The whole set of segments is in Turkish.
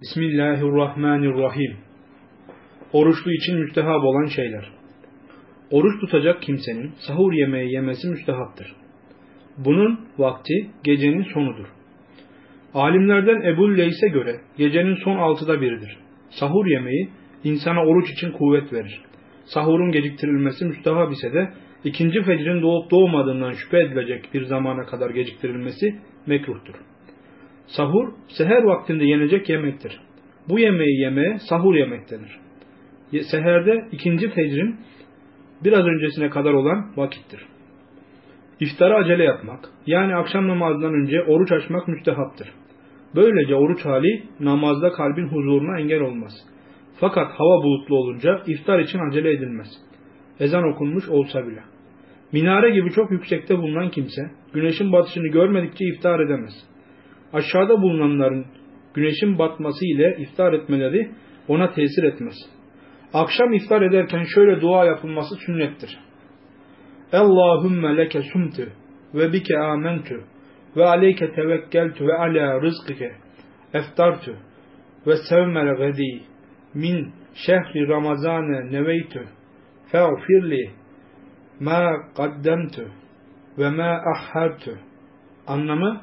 Bismillahirrahmanirrahim. Oruçlu için müstehap olan şeyler. Oruç tutacak kimsenin sahur yemeği yemesi müstehaptır. Bunun vakti gecenin sonudur. Alimlerden Ebu Leys'e göre gecenin son altıda biridir. Sahur yemeği insana oruç için kuvvet verir. Sahurun geciktirilmesi müstehap ise de ikinci fecrin doğup doğmadığından şüphe edilecek bir zamana kadar geciktirilmesi mekruhtur. Sahur, seher vaktinde yenecek yemektir. Bu yemeği yemeye sahur yemek denir. Seherde ikinci fecrin biraz öncesine kadar olan vakittir. İftara acele yapmak, yani akşam namazından önce oruç açmak müstehaptır. Böylece oruç hali namazda kalbin huzuruna engel olmaz. Fakat hava bulutlu olunca iftar için acele edilmez. Ezan okunmuş olsa bile. Minare gibi çok yüksekte bulunan kimse, güneşin batışını görmedikçe iftar edemez aşağıda bulunanların güneşin batması ile iftar etmeleri ona tesir etmez. Akşam iftar ederken şöyle dua yapılması sünnettir. Allahümme leke sumtu ve bike amentu ve aleyke tevekkeltu ve ala rızkike eftartu ve sevmel gadi min şehri ramazane neveytu fe'firli ma kaddemtu ve ma ahhartu anlamı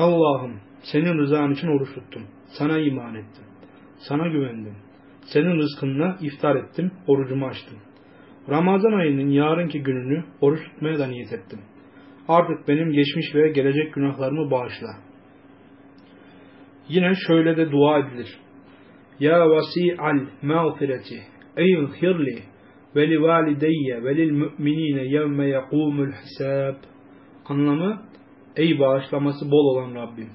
Allah'ım senin rızan için oruç tuttum. Sana iman ettim. Sana güvendim. Senin rızkınla iftar ettim, orucumu açtım. Ramazan ayının yarınki gününü oruç tutmaya da niyet ettim. Artık benim geçmiş ve gelecek günahlarımı bağışla. Yine şöyle de dua edilir. Ya vasi'al mağfireti eyyuhirli ve li valideyye ve lil müminine yevme yekumul hisab. Anlamı Ey bağışlaması bol olan Rabbim!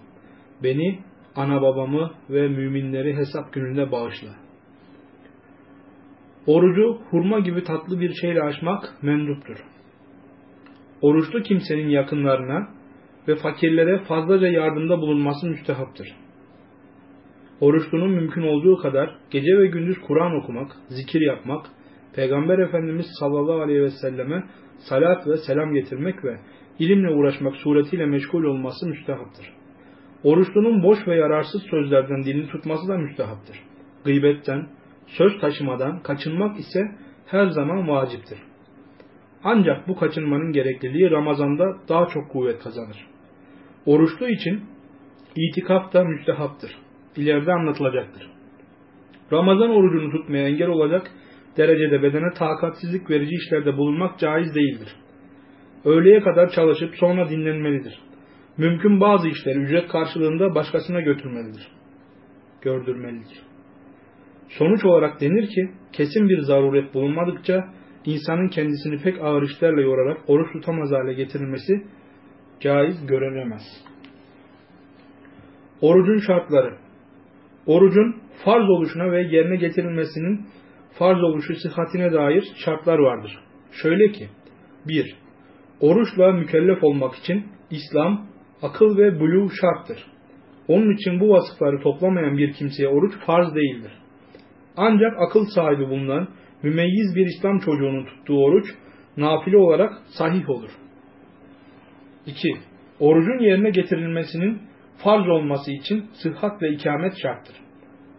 Beni, ana babamı ve müminleri hesap gününde bağışla. Orucu hurma gibi tatlı bir şeyle açmak menduptur. Oruçlu kimsenin yakınlarına ve fakirlere fazlaca yardımda bulunması müstehaptır. Oruçlunun mümkün olduğu kadar gece ve gündüz Kur'an okumak, zikir yapmak, Peygamber Efendimiz sallallahu aleyhi ve selleme salat ve selam getirmek ve ilimle uğraşmak suretiyle meşgul olması müstehaptır. Oruçlunun boş ve yararsız sözlerden dilini tutması da müstehaptır. Gıybetten, söz taşımadan kaçınmak ise her zaman vaciptir. Ancak bu kaçınmanın gerekliliği Ramazan'da daha çok kuvvet kazanır. Oruçlu için itikaf da müstehaptır. İleride anlatılacaktır. Ramazan orucunu tutmaya engel olacak derecede bedene takatsizlik verici işlerde bulunmak caiz değildir. Öğleye kadar çalışıp sonra dinlenmelidir. Mümkün bazı işleri ücret karşılığında başkasına götürmelidir. Gördürmelidir. Sonuç olarak denir ki kesin bir zaruret bulunmadıkça insanın kendisini pek ağır işlerle yorarak oruç tutamaz hale getirilmesi caiz görülemez. Orucun şartları Orucun farz oluşuna ve yerine getirilmesinin farz oluşu sıhhatine dair şartlar vardır. Şöyle ki 1. Oruçla mükellef olmak için İslam, akıl ve buluğ şarttır. Onun için bu vasıfları toplamayan bir kimseye oruç farz değildir. Ancak akıl sahibi bulunan mümeyyiz bir İslam çocuğunun tuttuğu oruç nafile olarak sahih olur. 2. Orucun yerine getirilmesinin farz olması için sıhhat ve ikamet şarttır.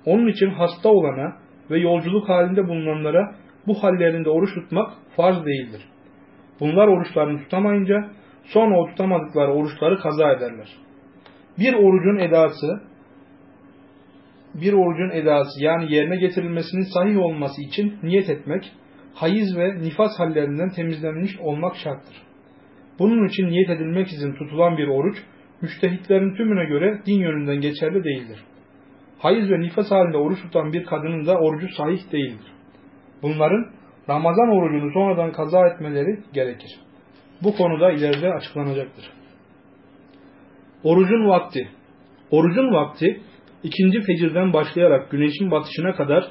Onun için hasta olana ve yolculuk halinde bulunanlara bu hallerinde oruç tutmak farz değildir. Bunlar oruçlarını tutamayınca sonra o tutamadıkları oruçları kaza ederler. Bir orucun edası bir orucun edası yani yerine getirilmesinin sahih olması için niyet etmek, hayız ve nifas hallerinden temizlenmiş olmak şarttır. Bunun için niyet edilmek için tutulan bir oruç, müştehitlerin tümüne göre din yönünden geçerli değildir. Hayız ve nifas halinde oruç tutan bir kadının da orucu sahih değildir. Bunların Ramazan orucunu sonradan kaza etmeleri gerekir. Bu konuda ileride açıklanacaktır. Orucun vakti Orucun vakti ikinci fecirden başlayarak güneşin batışına kadar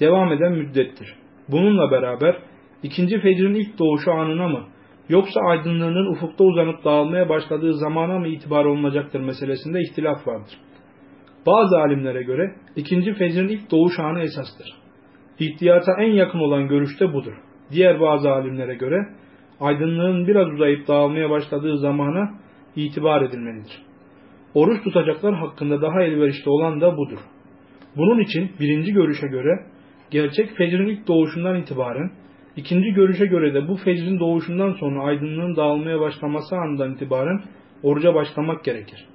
devam eden müddettir. Bununla beraber ikinci fecrin ilk doğuşu anına mı yoksa aydınlığının ufukta uzanıp dağılmaya başladığı zamana mı itibar olunacaktır meselesinde ihtilaf vardır. Bazı alimlere göre ikinci fecrin ilk doğuş anı esastır. İhtiyata en yakın olan görüşte budur. Diğer bazı alimlere göre aydınlığın biraz uzayıp dağılmaya başladığı zamana itibar edilmelidir. Oruç tutacaklar hakkında daha elverişli olan da budur. Bunun için birinci görüşe göre gerçek fecrin ilk doğuşundan itibaren, ikinci görüşe göre de bu fecrin doğuşundan sonra aydınlığın dağılmaya başlaması anından itibaren oruca başlamak gerekir.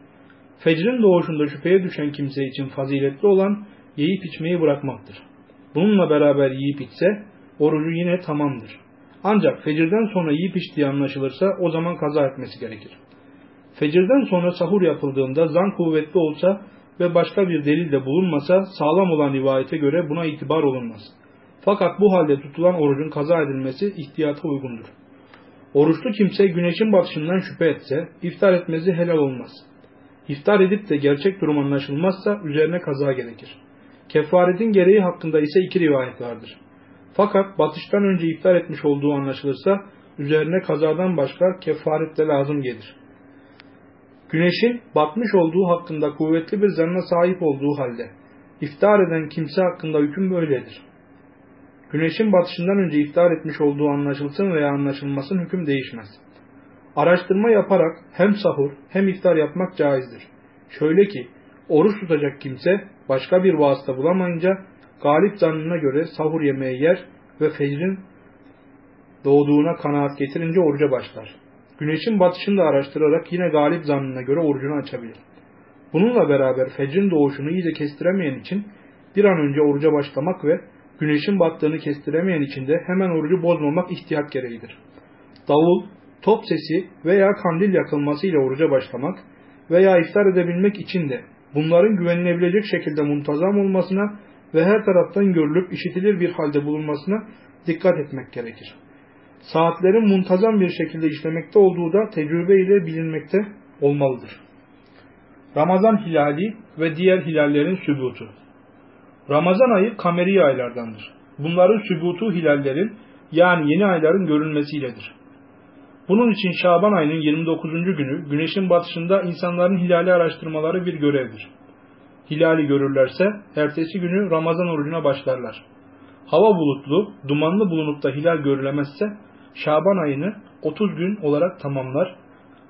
Fecrin doğuşunda şüpheye düşen kimse için faziletli olan yiyip içmeyi bırakmaktır. Bununla beraber yiyip içse orucu yine tamamdır. Ancak fecirden sonra yiyip içtiği anlaşılırsa o zaman kaza etmesi gerekir. Fecirden sonra sahur yapıldığında zan kuvvetli olsa ve başka bir delil de bulunmasa sağlam olan rivayete göre buna itibar olunmaz. Fakat bu halde tutulan orucun kaza edilmesi ihtiyata uygundur. Oruçlu kimse güneşin batışından şüphe etse iftar etmesi helal olmaz. İftar edip de gerçek durum anlaşılmazsa üzerine kaza gerekir. Kefaretin gereği hakkında ise iki rivayet vardır. Fakat batıştan önce iftar etmiş olduğu anlaşılırsa üzerine kazadan başka kefaret de lazım gelir. Güneşin batmış olduğu hakkında kuvvetli bir zanna sahip olduğu halde iftar eden kimse hakkında hüküm böyledir. Güneşin batışından önce iftar etmiş olduğu anlaşılsın veya anlaşılmasın hüküm değişmez. Araştırma yaparak hem sahur hem iftar yapmak caizdir. Şöyle ki oruç tutacak kimse başka bir vasıta bulamayınca galip zannına göre sahur yemeği yer ve fecrin doğduğuna kanaat getirince oruca başlar. Güneşin batışını da araştırarak yine galip zannına göre orucunu açabilir. Bununla beraber fecrin doğuşunu iyice kestiremeyen için bir an önce oruca başlamak ve güneşin battığını kestiremeyen için de hemen orucu bozmamak ihtiyat gereğidir. Davul, top sesi veya kandil yakılması ile oruca başlamak veya iftar edebilmek için de bunların güvenilebilecek şekilde muntazam olmasına ve her taraftan görülüp işitilir bir halde bulunmasına dikkat etmek gerekir. Saatlerin muntazam bir şekilde işlemekte olduğu da tecrübe ile bilinmekte olmalıdır. Ramazan hilali ve diğer hilallerin sübutu. Ramazan ayı kameri aylardandır. Bunların sübutu hilallerin yani yeni ayların görülmesiyledir. Bunun için Şaban ayının 29. günü güneşin batışında insanların hilali araştırmaları bir görevdir. Hilali görürlerse ertesi günü Ramazan orucuna başlarlar. Hava bulutlu, dumanlı bulunup da hilal görülemezse Şaban ayını 30 gün olarak tamamlar,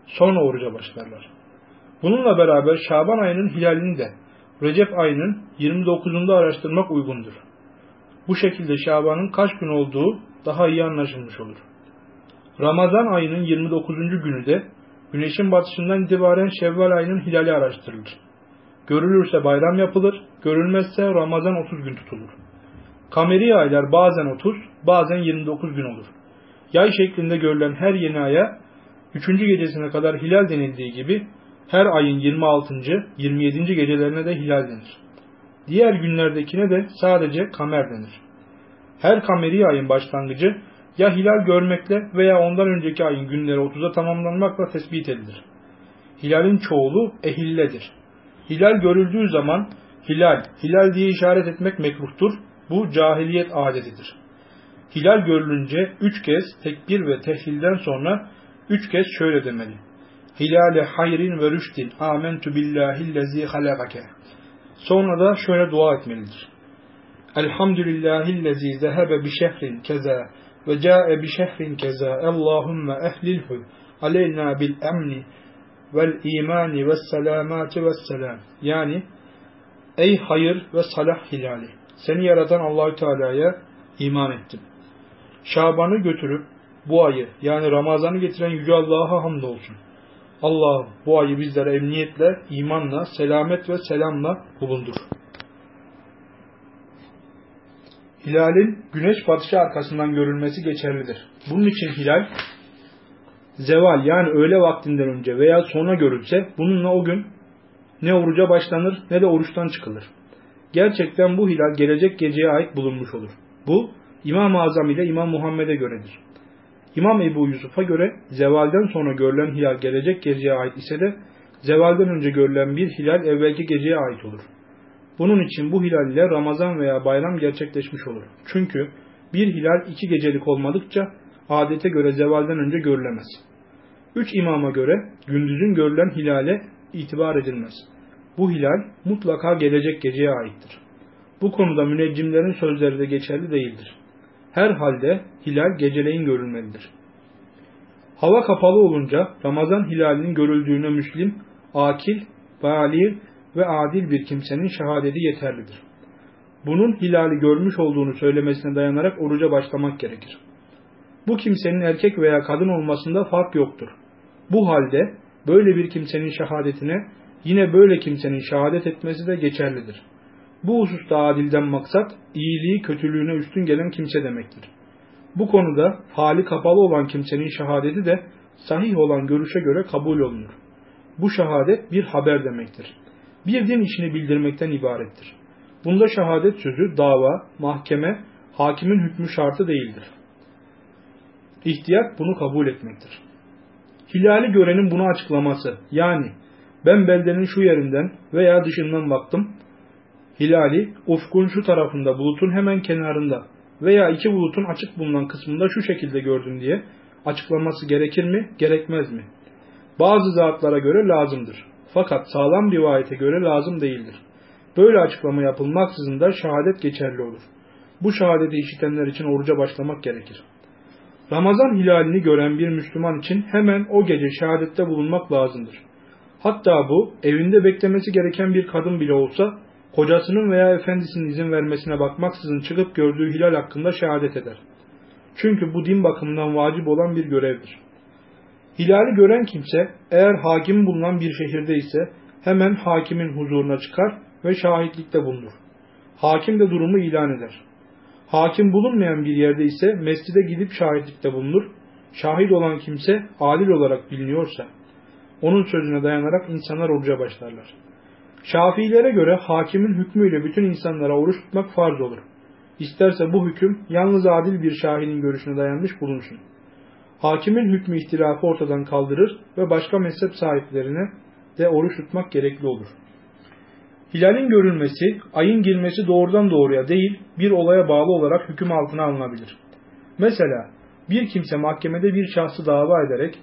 sonra oruca başlarlar. Bununla beraber Şaban ayının hilalini de Recep ayının 29'unda araştırmak uygundur. Bu şekilde Şaban'ın kaç gün olduğu daha iyi anlaşılmış olur. Ramazan ayının 29. günü de güneşin batışından itibaren Şevval ayının hilali araştırılır. Görülürse bayram yapılır, görülmezse Ramazan 30 gün tutulur. Kameri aylar bazen 30, bazen 29 gün olur. Yay şeklinde görülen her yeni aya 3. gecesine kadar hilal denildiği gibi her ayın 26. 27. gecelerine de hilal denir. Diğer günlerdekine de sadece kamer denir. Her kameri ayın başlangıcı ya hilal görmekle veya ondan önceki ayın günleri 30'a tamamlanmakla tespit edilir. Hilalin çoğulu ehilledir. Hilal görüldüğü zaman hilal, hilal diye işaret etmek mekruhtur. Bu cahiliyet adetidir. Hilal görülünce üç kez tekbir ve tehlilden sonra üç kez şöyle demeli. Hilale hayrin ve rüştin amentu billahillezi halakake. Sonra da şöyle dua etmelidir. Elhamdülillahillezi zehebe bi şehrin keza ve ca'e bi şehrin keza. Allahümme ehlilhu aleyna bil emni vel imani ve selamati ve selam. Yani ey hayır ve salah hilali. Seni yaratan Allahü Teala'ya iman ettim. Şaban'ı götürüp bu ayı yani Ramazan'ı getiren Yüce Allah'a hamdolsun. Allah bu ayı bizlere emniyetle, imanla, selamet ve selamla bulundur. Hilalin güneş batışı arkasından görülmesi geçerlidir. Bunun için hilal zeval yani öğle vaktinden önce veya sonra görülse bununla o gün ne oruca başlanır ne de oruçtan çıkılır. Gerçekten bu hilal gelecek geceye ait bulunmuş olur. Bu İmam-ı Azam ile İmam Muhammed'e göredir. İmam Ebu Yusuf'a göre zevalden sonra görülen hilal gelecek geceye ait ise de zevalden önce görülen bir hilal evvelki geceye ait olur. Bunun için bu hilal ile Ramazan veya bayram gerçekleşmiş olur. Çünkü bir hilal iki gecelik olmadıkça adete göre zevalden önce görülemez. Üç imama göre gündüzün görülen hilale itibar edilmez. Bu hilal mutlaka gelecek geceye aittir. Bu konuda müneccimlerin sözleri de geçerli değildir. Her halde hilal geceleyin görülmelidir. Hava kapalı olunca Ramazan hilalinin görüldüğüne müslim, akil, bali ve adil bir kimsenin şehadeti yeterlidir. bunun hilali görmüş olduğunu söylemesine dayanarak oruca başlamak gerekir. Bu kimsenin erkek veya kadın olmasında fark yoktur. Bu halde böyle bir kimsenin şehadetine yine böyle kimsenin şehadet etmesi de geçerlidir. Bu hususta adilden maksat iyiliği kötülüğüne üstün gelen kimse demektir. Bu konuda hali kapalı olan kimsenin şehadeti de sahih olan görüşe göre kabul olunur. Bu şehadet bir haber demektir. Bir din işini bildirmekten ibarettir. Bunda şehadet sözü dava, mahkeme, hakimin hükmü şartı değildir. İhtiyat bunu kabul etmektir. Hilali görenin bunu açıklaması yani ben beldenin şu yerinden veya dışından baktım. Hilali ufkun şu tarafında bulutun hemen kenarında veya iki bulutun açık bulunan kısmında şu şekilde gördüm diye açıklaması gerekir mi, gerekmez mi? Bazı zatlara göre lazımdır. Fakat sağlam rivayete göre lazım değildir. Böyle açıklama yapılmaksızın da şehadet geçerli olur. Bu şehadeti işitenler için oruca başlamak gerekir. Ramazan hilalini gören bir Müslüman için hemen o gece şehadette bulunmak lazımdır. Hatta bu evinde beklemesi gereken bir kadın bile olsa kocasının veya efendisinin izin vermesine bakmaksızın çıkıp gördüğü hilal hakkında şehadet eder. Çünkü bu din bakımından vacip olan bir görevdir. Hilali gören kimse eğer hakim bulunan bir şehirde ise hemen hakimin huzuruna çıkar ve şahitlikte bulunur. Hakim de durumu ilan eder. Hakim bulunmayan bir yerde ise mescide gidip şahitlikte bulunur. Şahit olan kimse adil olarak biliniyorsa onun sözüne dayanarak insanlar oruca başlarlar. Şafiilere göre hakimin hükmüyle bütün insanlara oruç tutmak farz olur. İsterse bu hüküm yalnız adil bir şahinin görüşüne dayanmış bulunsun. Hakimin hükmü ihtilafı ortadan kaldırır ve başka mezhep sahiplerine de oruç tutmak gerekli olur. Hilalin görülmesi, ayın girmesi doğrudan doğruya değil, bir olaya bağlı olarak hüküm altına alınabilir. Mesela bir kimse mahkemede bir şahsı dava ederek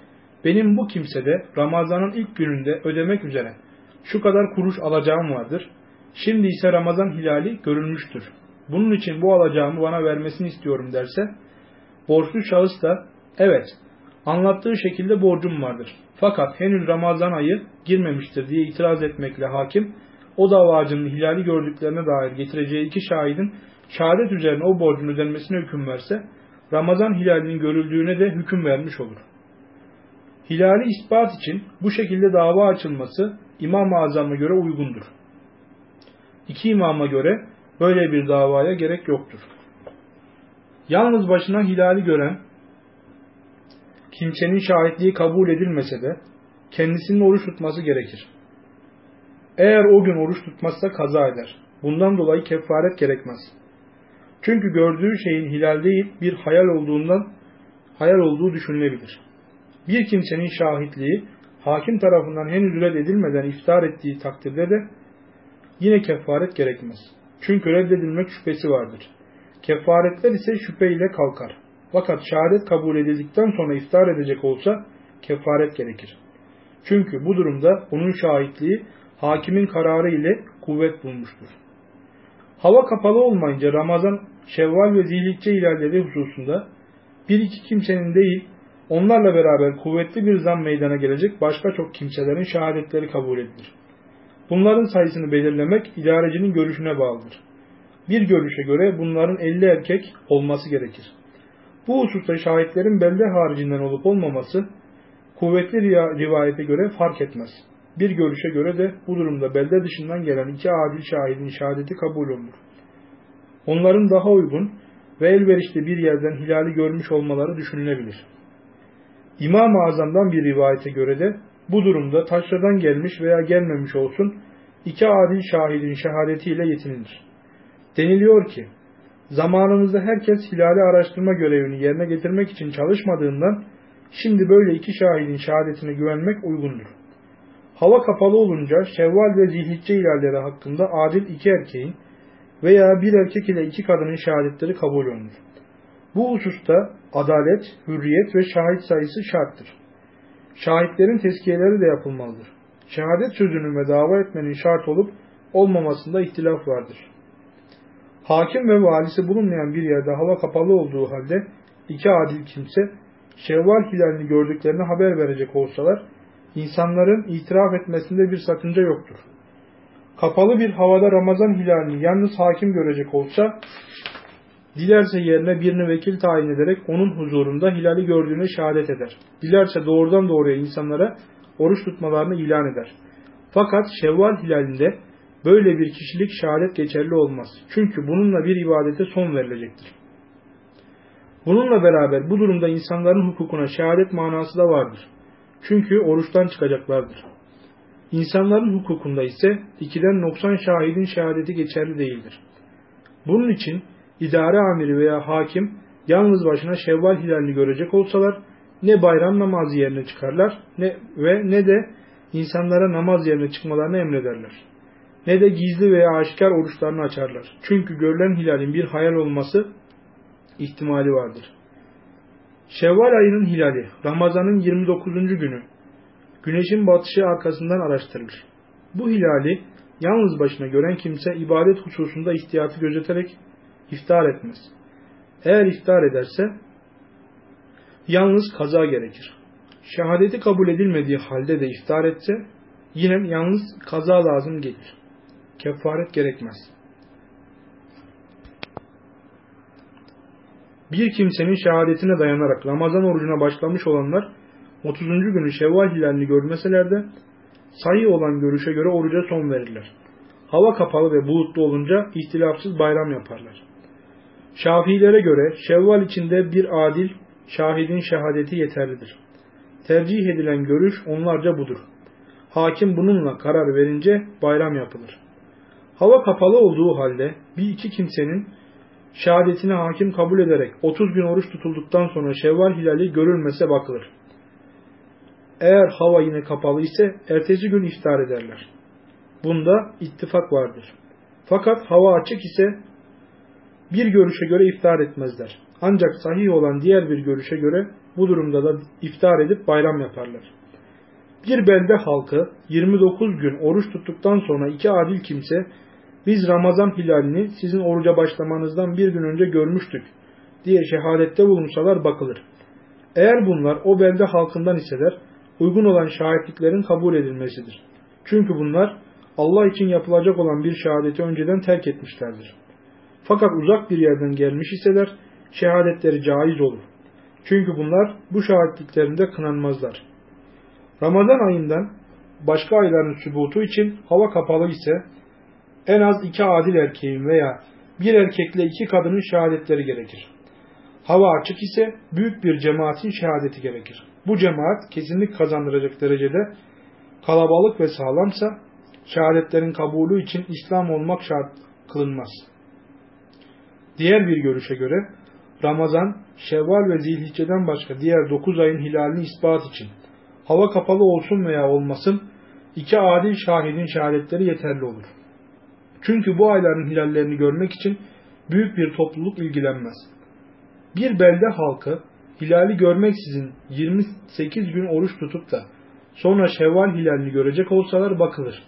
benim bu kimsede Ramazan'ın ilk gününde ödemek üzere şu kadar kuruş alacağım vardır. Şimdi ise Ramazan hilali görülmüştür. Bunun için bu alacağımı bana vermesini istiyorum derse, borçlu şahıs da evet anlattığı şekilde borcum vardır. Fakat henüz Ramazan ayı girmemiştir diye itiraz etmekle hakim, o davacının hilali gördüklerine dair getireceği iki şahidin şehadet üzerine o borcun ödenmesine hüküm verse, Ramazan hilalinin görüldüğüne de hüküm vermiş olur. Hilali ispat için bu şekilde dava açılması İmam-ı Azam'a göre uygundur. İki imama göre böyle bir davaya gerek yoktur. Yalnız başına hilali gören kimsenin şahitliği kabul edilmese de kendisinin oruç tutması gerekir. Eğer o gün oruç tutmazsa kaza eder. Bundan dolayı kefaret gerekmez. Çünkü gördüğü şeyin hilal değil bir hayal olduğundan hayal olduğu düşünülebilir. Bir kimsenin şahitliği hakim tarafından henüz reddedilmeden iftar ettiği takdirde de yine kefaret gerekmez. Çünkü reddedilmek şüphesi vardır. Kefaretler ise şüpheyle kalkar. Fakat şehadet kabul edildikten sonra iftar edecek olsa kefaret gerekir. Çünkü bu durumda onun şahitliği hakimin kararı ile kuvvet bulmuştur. Hava kapalı olmayınca Ramazan, Şevval ve Zilhicce ilerleri hususunda bir iki kimsenin değil, onlarla beraber kuvvetli bir zam meydana gelecek başka çok kimselerin şehadetleri kabul edilir. Bunların sayısını belirlemek idarecinin görüşüne bağlıdır. Bir görüşe göre bunların 50 erkek olması gerekir. Bu hususta şahitlerin belde haricinden olup olmaması kuvvetli rivayete göre fark etmez. Bir görüşe göre de bu durumda belde dışından gelen iki adil şahidin şehadeti kabul olunur. Onların daha uygun ve elverişli bir yerden hilali görmüş olmaları düşünülebilir. İmam-ı Azam'dan bir rivayete göre de bu durumda taşradan gelmiş veya gelmemiş olsun iki adil şahidin şehadetiyle yetinilir. Deniliyor ki, zamanımızda herkes hilali araştırma görevini yerine getirmek için çalışmadığından şimdi böyle iki şahidin şehadetine güvenmek uygundur. Hava kapalı olunca Şevval ve Zilhicce ilerleri hakkında adil iki erkeğin veya bir erkek ile iki kadının şehadetleri kabul olunur. Bu hususta adalet, hürriyet ve şahit sayısı şarttır. Şahitlerin tezkiyeleri de yapılmalıdır. Şehadet sözünün ve dava etmenin şart olup olmamasında ihtilaf vardır. Hakim ve valisi bulunmayan bir yerde hava kapalı olduğu halde iki adil kimse Şevval hilalini gördüklerini haber verecek olsalar insanların itiraf etmesinde bir sakınca yoktur. kapalı bir havada Ramazan hilalini yalnız hakim görecek olsa, dilerse yerine birini vekil tayin ederek onun huzurunda hilali gördüğüne şehadet eder. Dilerse doğrudan doğruya insanlara oruç tutmalarını ilan eder. Fakat Şevval hilalinde böyle bir kişilik şehadet geçerli olmaz. Çünkü bununla bir ibadete son verilecektir. Bununla beraber bu durumda insanların hukukuna şehadet manası da vardır. Çünkü oruçtan çıkacaklardır. İnsanların hukukunda ise ikiden noksan şahidin şehadeti geçerli değildir. Bunun için idare amiri veya hakim yalnız başına şevval hilalini görecek olsalar ne bayram namazı yerine çıkarlar ne ve ne de insanlara namaz yerine çıkmalarını emrederler. Ne de gizli veya aşikar oruçlarını açarlar. Çünkü görülen hilalin bir hayal olması ihtimali vardır. Şevval ayının hilali Ramazan'ın 29. günü güneşin batışı arkasından araştırılır. Bu hilali yalnız başına gören kimse ibadet hususunda ihtiyatı gözeterek iftar etmez. Eğer iftar ederse yalnız kaza gerekir. Şehadeti kabul edilmediği halde de iftar etse yine yalnız kaza lazım gelir. Kefaret gerekmez. Bir kimsenin şehadetine dayanarak Ramazan orucuna başlamış olanlar 30. günü Şevval hilalini görmeseler de sayı olan görüşe göre oruca son verirler. Hava kapalı ve bulutlu olunca ihtilafsız bayram yaparlar. Şafiilere göre Şevval içinde bir adil şahidin şehadeti yeterlidir. Tercih edilen görüş onlarca budur. Hakim bununla karar verince bayram yapılır. Hava kapalı olduğu halde bir iki kimsenin şehadetini hakim kabul ederek 30 gün oruç tutulduktan sonra Şevval hilali görülmese bakılır. Eğer hava yine kapalı ise ertesi gün iftar ederler. Bunda ittifak vardır. Fakat hava açık ise bir görüşe göre iftar etmezler. Ancak sahih olan diğer bir görüşe göre bu durumda da iftar edip bayram yaparlar. Bir belde halkı 29 gün oruç tuttuktan sonra iki adil kimse biz Ramazan hilalini sizin oruca başlamanızdan bir gün önce görmüştük diye şehadette bulunsalar bakılır. Eğer bunlar o belde halkından iseler uygun olan şahitliklerin kabul edilmesidir. Çünkü bunlar Allah için yapılacak olan bir şehadeti önceden terk etmişlerdir. Fakat uzak bir yerden gelmiş iseler şehadetleri caiz olur. Çünkü bunlar bu şahitliklerinde kınanmazlar. Ramazan ayından başka ayların sübutu için hava kapalı ise en az iki adil erkeğin veya bir erkekle iki kadının şehadetleri gerekir. Hava açık ise büyük bir cemaatin şehadeti gerekir. Bu cemaat kesinlik kazandıracak derecede kalabalık ve sağlamsa şehadetlerin kabulü için İslam olmak şart kılınmaz. Diğer bir görüşe göre Ramazan, Şevval ve Zilhicce'den başka diğer 9 ayın hilalini ispat için hava kapalı olsun veya olmasın iki adil şahidin şehadetleri yeterli olur. Çünkü bu ayların hilallerini görmek için büyük bir topluluk ilgilenmez. Bir belde halkı hilali görmeksizin 28 gün oruç tutup da sonra Şevval hilalini görecek olsalar bakılır.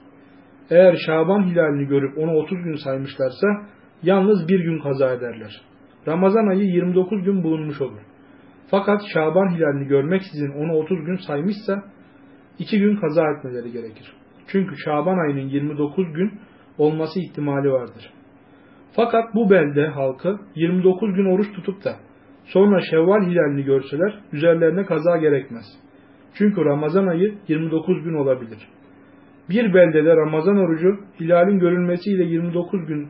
Eğer Şaban hilalini görüp onu 30 gün saymışlarsa yalnız bir gün kaza ederler. Ramazan ayı 29 gün bulunmuş olur. Fakat Şaban hilalini görmeksizin onu 30 gün saymışsa 2 gün kaza etmeleri gerekir. Çünkü Şaban ayının 29 gün olması ihtimali vardır. Fakat bu belde halkı 29 gün oruç tutup da sonra Şevval hilalini görseler üzerlerine kaza gerekmez. Çünkü Ramazan ayı 29 gün olabilir. Bir beldede Ramazan orucu hilalin görülmesiyle 29 gün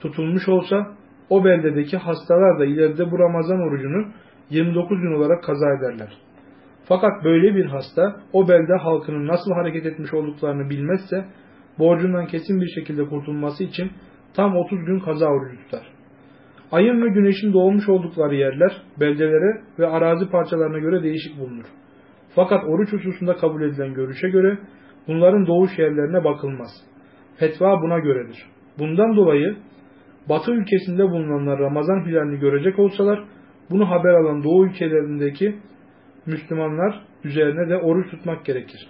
tutulmuş olsa o beldedeki hastalar da ileride bu Ramazan orucunu 29 gün olarak kaza ederler. Fakat böyle bir hasta o belde halkının nasıl hareket etmiş olduklarını bilmezse borcundan kesin bir şekilde kurtulması için tam 30 gün kaza orucu tutar. Ayın ve güneşin doğmuş oldukları yerler beldelere ve arazi parçalarına göre değişik bulunur. Fakat oruç hususunda kabul edilen görüşe göre bunların doğuş yerlerine bakılmaz. Fetva buna göredir. Bundan dolayı Batı ülkesinde bulunanlar Ramazan hilalini görecek olsalar bunu haber alan Doğu ülkelerindeki Müslümanlar üzerine de oruç tutmak gerekir.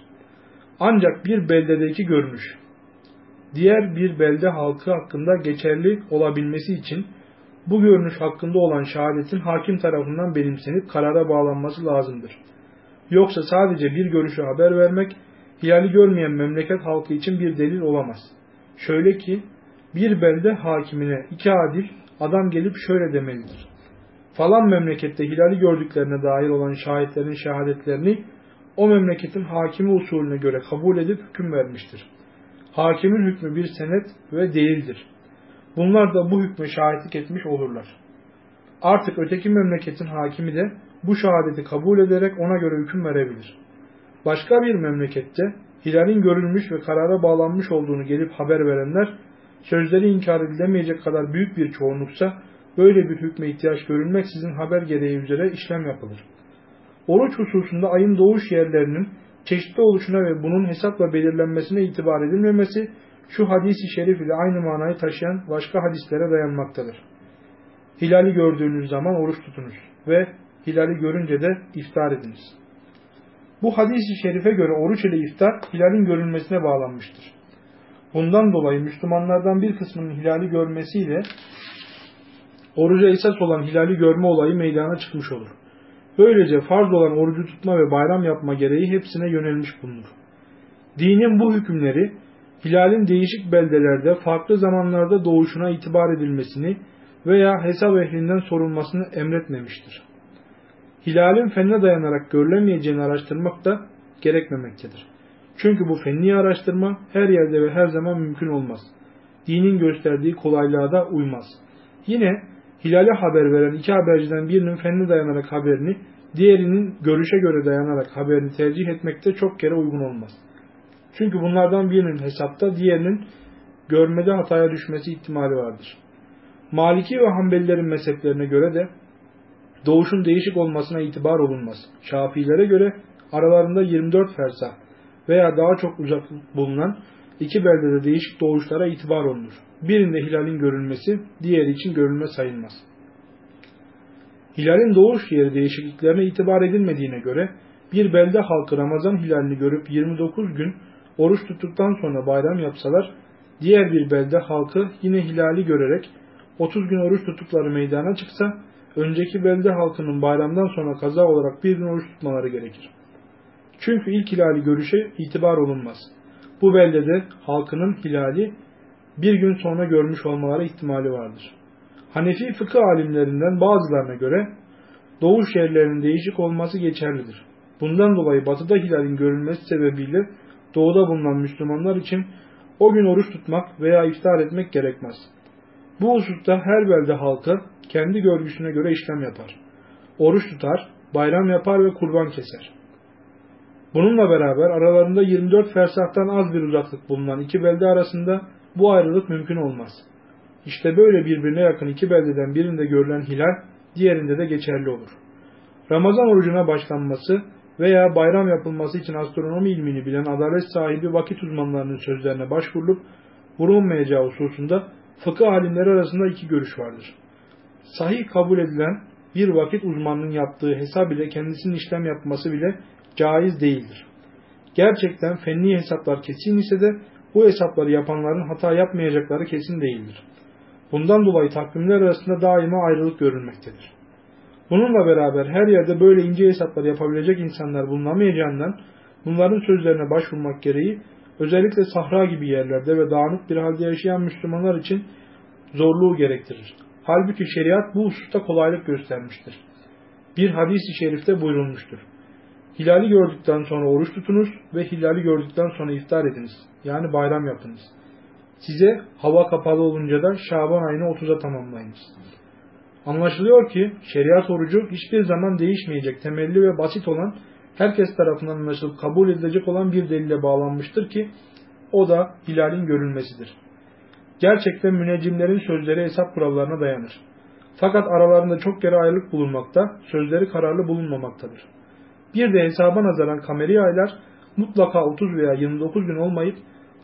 Ancak bir beldedeki görünüş diğer bir belde halkı hakkında geçerli olabilmesi için bu görünüş hakkında olan şehadetin hakim tarafından benimsenip karara bağlanması lazımdır. Yoksa sadece bir görüşü haber vermek hilali görmeyen memleket halkı için bir delil olamaz. Şöyle ki bir belde hakimine iki adil adam gelip şöyle demelidir. Falan memlekette hilali gördüklerine dair olan şahitlerin şehadetlerini o memleketin hakimi usulüne göre kabul edip hüküm vermiştir. Hakimin hükmü bir senet ve değildir. Bunlar da bu hükme şahitlik etmiş olurlar. Artık öteki memleketin hakimi de bu şehadeti kabul ederek ona göre hüküm verebilir. Başka bir memlekette hilalin görülmüş ve karara bağlanmış olduğunu gelip haber verenler, sözleri inkar edilemeyecek kadar büyük bir çoğunluksa böyle bir hükme ihtiyaç görülmeksizin haber gereği üzere işlem yapılır. Oruç hususunda ayın doğuş yerlerinin çeşitli oluşuna ve bunun hesapla belirlenmesine itibar edilmemesi şu hadisi şerif ile aynı manayı taşıyan başka hadislere dayanmaktadır. Hilali gördüğünüz zaman oruç tutunuz ve hilali görünce de iftar ediniz. Bu hadisi şerife göre oruç ile iftar hilalin görülmesine bağlanmıştır. Bundan dolayı Müslümanlardan bir kısmının hilali görmesiyle oruca esas olan hilali görme olayı meydana çıkmış olur. Böylece farz olan orucu tutma ve bayram yapma gereği hepsine yönelmiş bulunur. Dinin bu hükümleri hilalin değişik beldelerde farklı zamanlarda doğuşuna itibar edilmesini veya hesap ehlinden sorulmasını emretmemiştir. Hilalin fenne dayanarak görülemeyeceğini araştırmak da gerekmemektedir. Çünkü bu fenni araştırma her yerde ve her zaman mümkün olmaz. Dinin gösterdiği kolaylığa da uymaz. Yine hilale haber veren iki haberciden birinin fenni dayanarak haberini, diğerinin görüşe göre dayanarak haberini tercih etmekte çok kere uygun olmaz. Çünkü bunlardan birinin hesapta, diğerinin görmede hataya düşmesi ihtimali vardır. Maliki ve Hanbelilerin mezheplerine göre de doğuşun değişik olmasına itibar olunmaz. Şafiilere göre aralarında 24 fersah veya daha çok uzak bulunan iki beldede değişik doğuşlara itibar olunur. Birinde hilalin görülmesi, diğeri için görülme sayılmaz. Hilalin doğuş yeri değişikliklerine itibar edilmediğine göre bir belde halkı Ramazan hilalini görüp 29 gün oruç tuttuktan sonra bayram yapsalar, diğer bir belde halkı yine hilali görerek 30 gün oruç tuttukları meydana çıksa, önceki belde halkının bayramdan sonra kaza olarak bir gün oruç tutmaları gerekir. Çünkü ilk hilali görüşe itibar olunmaz. Bu beldede halkının hilali bir gün sonra görmüş olmaları ihtimali vardır. Hanefi fıkıh alimlerinden bazılarına göre doğuş yerlerinin değişik olması geçerlidir. Bundan dolayı batıda hilalin görülmesi sebebiyle doğuda bulunan Müslümanlar için o gün oruç tutmak veya iftar etmek gerekmez. Bu hususta her belde halkı kendi görgüsüne göre işlem yapar. Oruç tutar, bayram yapar ve kurban keser. Bununla beraber aralarında 24 fersahtan az bir uzaklık bulunan iki belde arasında bu ayrılık mümkün olmaz. İşte böyle birbirine yakın iki beldeden birinde görülen hilal, diğerinde de geçerli olur. Ramazan orucuna başlanması veya bayram yapılması için astronomi ilmini bilen adalet sahibi vakit uzmanlarının sözlerine başvurulup vurulmayacağı hususunda fıkıh alimleri arasında iki görüş vardır. Sahih kabul edilen bir vakit uzmanının yaptığı hesap ile kendisinin işlem yapması bile caiz değildir. Gerçekten fenni hesaplar kesin ise de bu hesapları yapanların hata yapmayacakları kesin değildir. Bundan dolayı takvimler arasında daima ayrılık görülmektedir. Bununla beraber her yerde böyle ince hesaplar yapabilecek insanlar bulunamayacağından bunların sözlerine başvurmak gereği özellikle sahra gibi yerlerde ve dağınık bir halde yaşayan Müslümanlar için zorluğu gerektirir. Halbuki şeriat bu hususta kolaylık göstermiştir. Bir hadis-i şerifte buyurulmuştur. Hilali gördükten sonra oruç tutunuz ve hilali gördükten sonra iftar ediniz. Yani bayram yapınız. Size hava kapalı olunca da Şaban ayını 30'a tamamlayınız. Anlaşılıyor ki şeriat orucu hiçbir zaman değişmeyecek temelli ve basit olan herkes tarafından anlaşılıp kabul edilecek olan bir delile bağlanmıştır ki o da hilalin görülmesidir. Gerçekten müneccimlerin sözleri hesap kurallarına dayanır. Fakat aralarında çok kere ayrılık bulunmakta, sözleri kararlı bulunmamaktadır. Bir de hesaba nazaran kameri aylar mutlaka 30 veya 29 gün olmayıp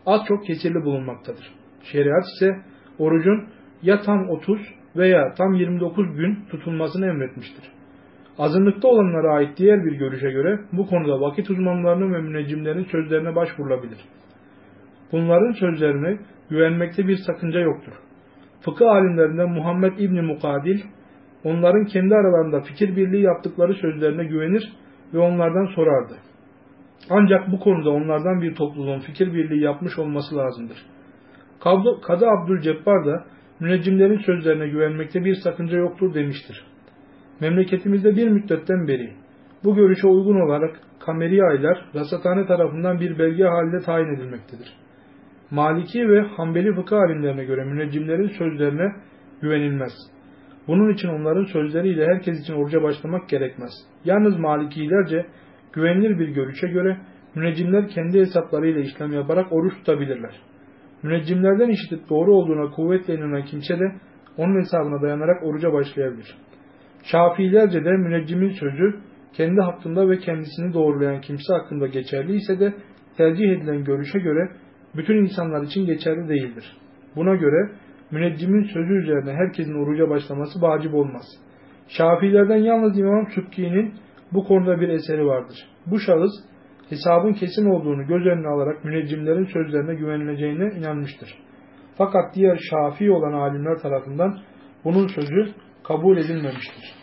az çok kesirli bulunmaktadır. Şeriat ise orucun ya tam 30 veya tam 29 gün tutulmasını emretmiştir. Azınlıkta olanlara ait diğer bir görüşe göre bu konuda vakit uzmanlarının ve müneccimlerin sözlerine başvurulabilir. Bunların sözlerine güvenmekte bir sakınca yoktur. Fıkıh alimlerinden Muhammed İbni Mukadil, onların kendi aralarında fikir birliği yaptıkları sözlerine güvenir ve onlardan sorardı. Ancak bu konuda onlardan bir topluluğun fikir birliği yapmış olması lazımdır. Kadı, Abdülcebbar da müneccimlerin sözlerine güvenmekte bir sakınca yoktur demiştir. Memleketimizde bir müddetten beri bu görüşe uygun olarak kameri aylar rasathane tarafından bir belge halinde tayin edilmektedir. Maliki ve Hanbeli fıkıh alimlerine göre müneccimlerin sözlerine güvenilmez. Bunun için onların sözleriyle herkes için oruca başlamak gerekmez. Yalnız Malikilerce güvenilir bir görüşe göre müneccimler kendi hesaplarıyla işlem yaparak oruç tutabilirler. Müneccimlerden işitip doğru olduğuna kuvvetle inanan kimse de onun hesabına dayanarak oruca başlayabilir. Şafiilerce de müneccimin sözü kendi hakkında ve kendisini doğrulayan kimse hakkında geçerli ise de tercih edilen görüşe göre bütün insanlar için geçerli değildir. Buna göre müneccimin sözü üzerine herkesin oruca başlaması vacip olmaz. Şafiilerden yalnız İmam Sübki'nin bu konuda bir eseri vardır. Bu şahıs hesabın kesin olduğunu göz önüne alarak müneccimlerin sözlerine güvenileceğine inanmıştır. Fakat diğer şafi olan alimler tarafından bunun sözü kabul edilmemiştir.